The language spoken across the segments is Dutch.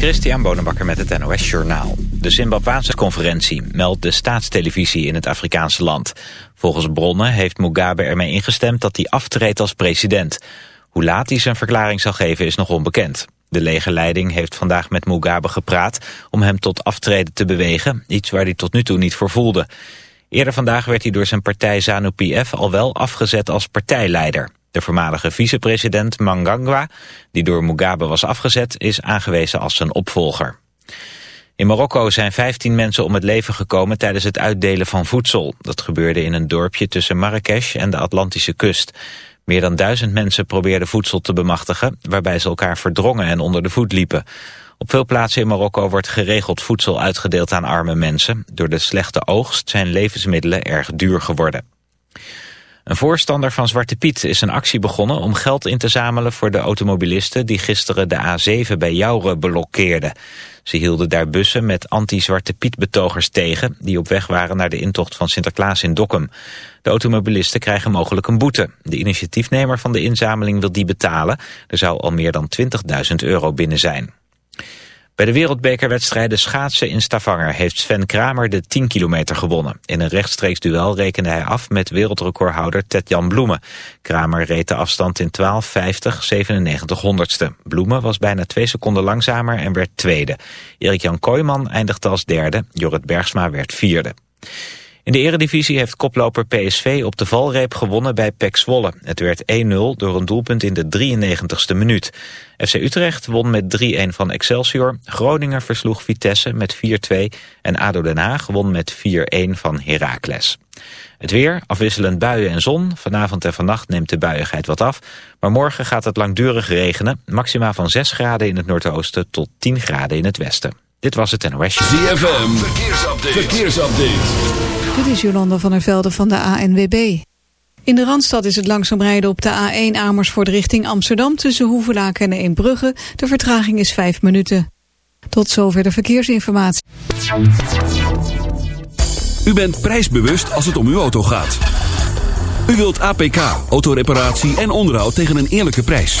Christian Bonenbakker met het NOS Journaal. De Zimbabwaanse conferentie meldt de staatstelevisie in het Afrikaanse land. Volgens bronnen heeft Mugabe ermee ingestemd dat hij aftreedt als president. Hoe laat hij zijn verklaring zal geven is nog onbekend. De legerleiding heeft vandaag met Mugabe gepraat om hem tot aftreden te bewegen, iets waar hij tot nu toe niet voor voelde. Eerder vandaag werd hij door zijn partij ZANU-PF al wel afgezet als partijleider. De voormalige vicepresident Mangangwa, die door Mugabe was afgezet, is aangewezen als zijn opvolger. In Marokko zijn 15 mensen om het leven gekomen tijdens het uitdelen van voedsel. Dat gebeurde in een dorpje tussen Marrakesh en de Atlantische kust. Meer dan duizend mensen probeerden voedsel te bemachtigen... waarbij ze elkaar verdrongen en onder de voet liepen. Op veel plaatsen in Marokko wordt geregeld voedsel uitgedeeld aan arme mensen. Door de slechte oogst zijn levensmiddelen erg duur geworden. Een voorstander van Zwarte Piet is een actie begonnen om geld in te zamelen voor de automobilisten die gisteren de A7 bij Jouren blokkeerden. Ze hielden daar bussen met anti-Zwarte Piet betogers tegen die op weg waren naar de intocht van Sinterklaas in Dokkum. De automobilisten krijgen mogelijk een boete. De initiatiefnemer van de inzameling wil die betalen. Er zou al meer dan 20.000 euro binnen zijn. Bij de wereldbekerwedstrijden schaatsen in Stavanger heeft Sven Kramer de 10 kilometer gewonnen. In een rechtstreeks duel rekende hij af met wereldrecordhouder Ted-Jan Bloemen. Kramer reed de afstand in 12.50, 97 honderdste. Bloemen was bijna twee seconden langzamer en werd tweede. Erik-Jan Kooijman eindigde als derde, Jorrit Bergsma werd vierde. In de eredivisie heeft koploper PSV op de valreep gewonnen bij PEC Zwolle. Het werd 1-0 door een doelpunt in de 93ste minuut. FC Utrecht won met 3-1 van Excelsior. Groningen versloeg Vitesse met 4-2. En ADO Den Haag won met 4-1 van Heracles. Het weer, afwisselend buien en zon. Vanavond en vannacht neemt de buiigheid wat af. Maar morgen gaat het langdurig regenen. Maxima van 6 graden in het noordoosten tot 10 graden in het westen. Dit was het NOS. ZFM, verkeersupdate. verkeersupdate. Dit is Jolanda van der Velde van de ANWB. In de Randstad is het langzaam rijden op de A1 Amersfoort richting Amsterdam... tussen Hoevelaken en Eembrugge. De vertraging is 5 minuten. Tot zover de verkeersinformatie. U bent prijsbewust als het om uw auto gaat. U wilt APK, autoreparatie en onderhoud tegen een eerlijke prijs.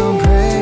On praying.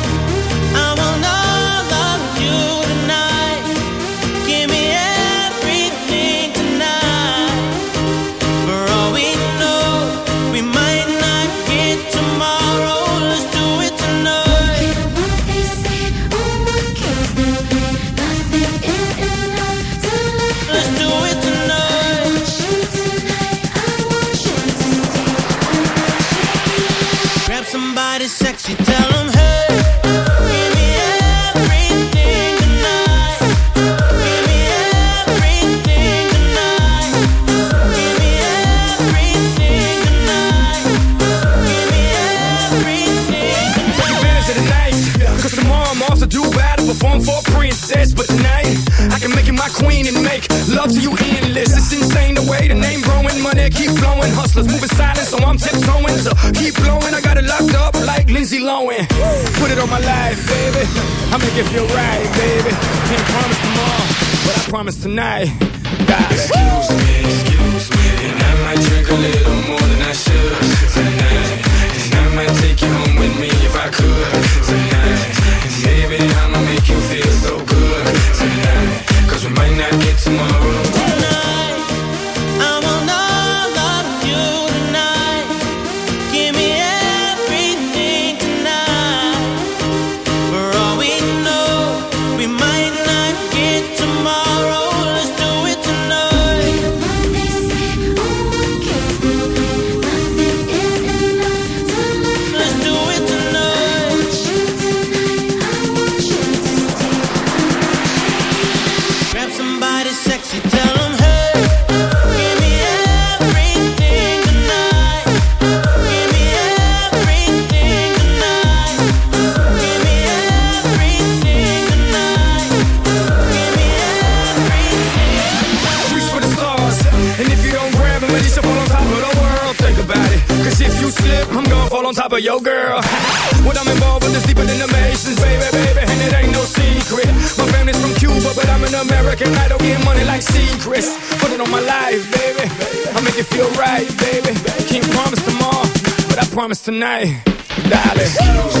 queen and make love to you endless. It's insane the way the name growing, money keep flowing. Hustlers moving silent, so I'm tiptoeing. So keep blowing, I got it locked up like Lindsay Lohan. Put it on my life, baby. I'ma give you a baby. Can't promise tomorrow, but I promise tonight. God. tonight, darling.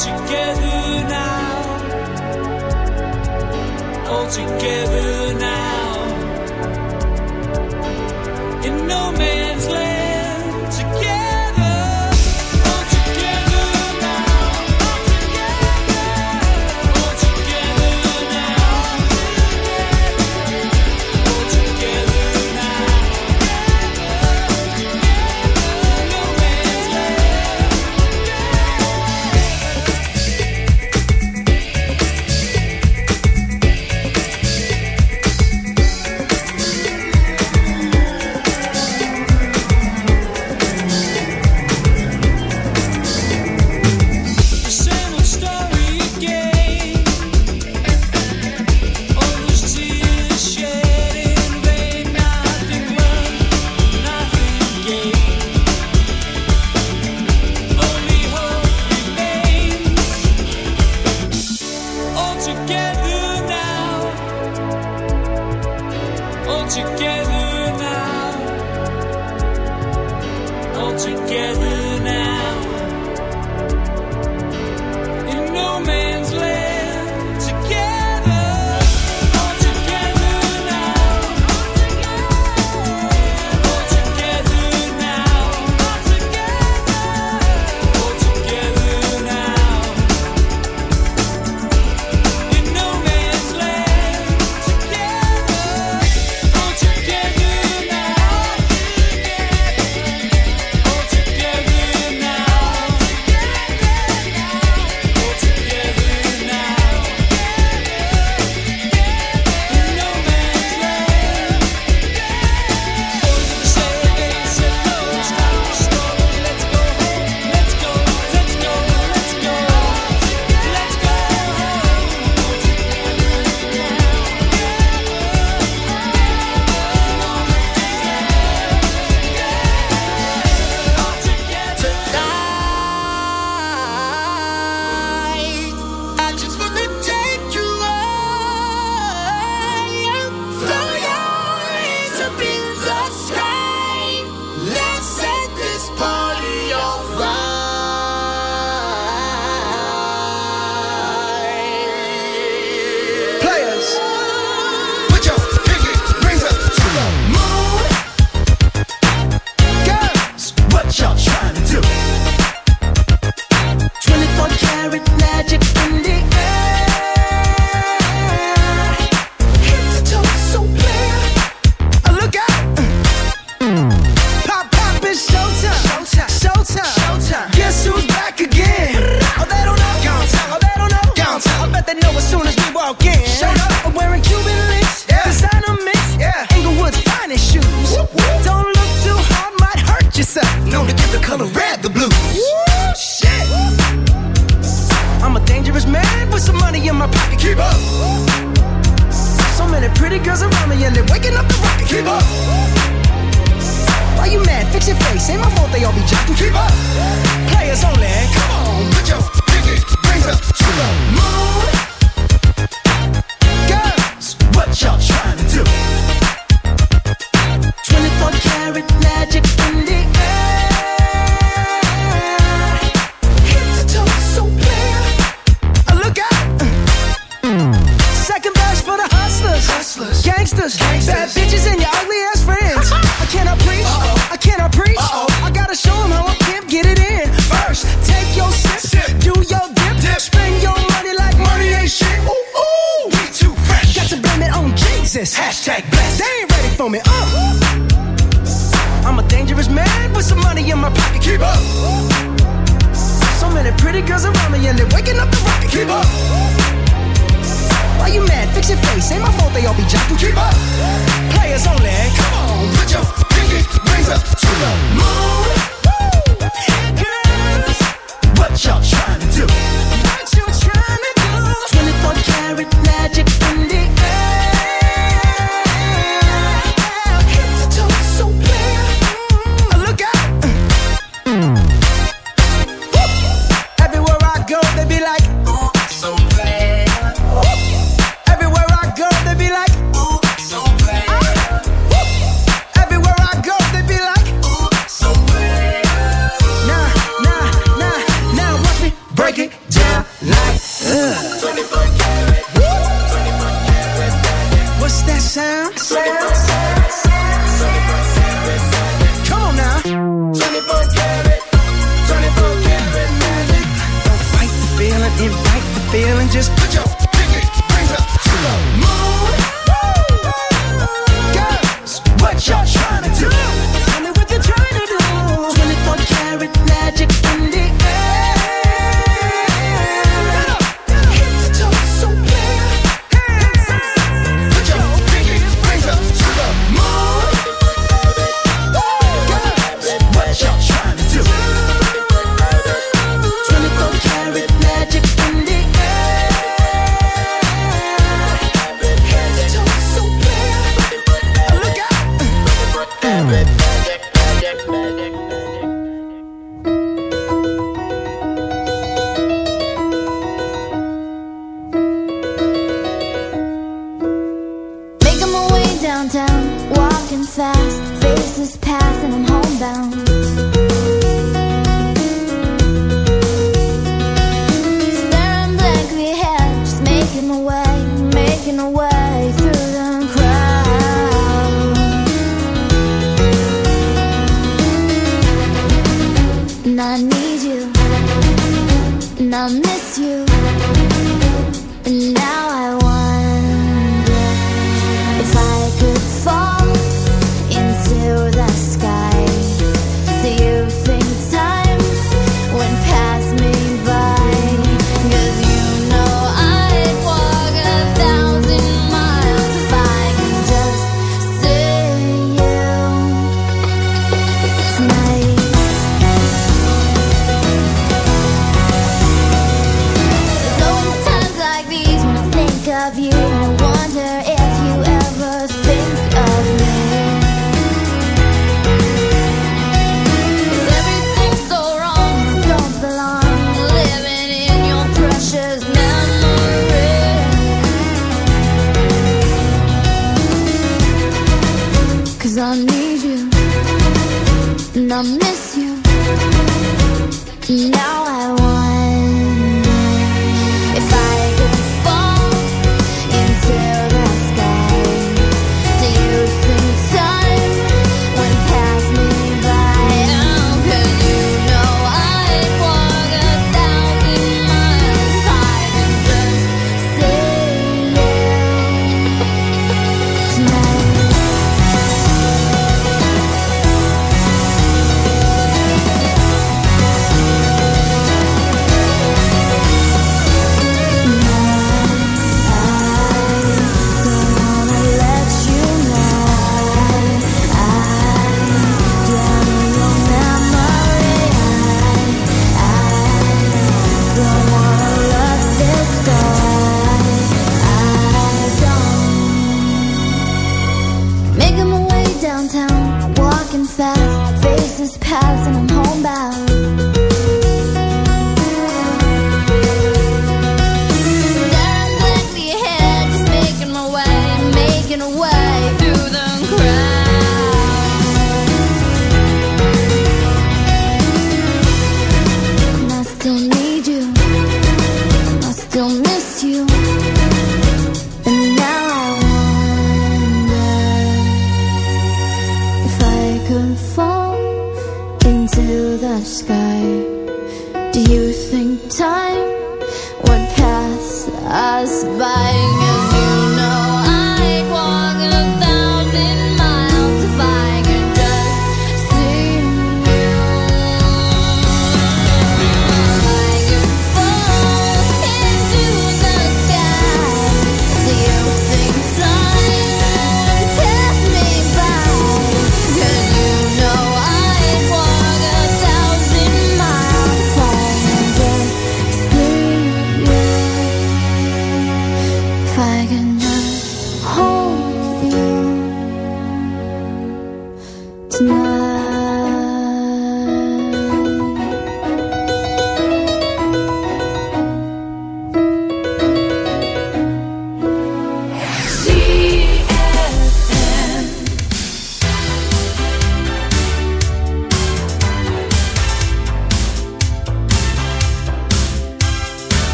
Together now. All together now. In no man's Love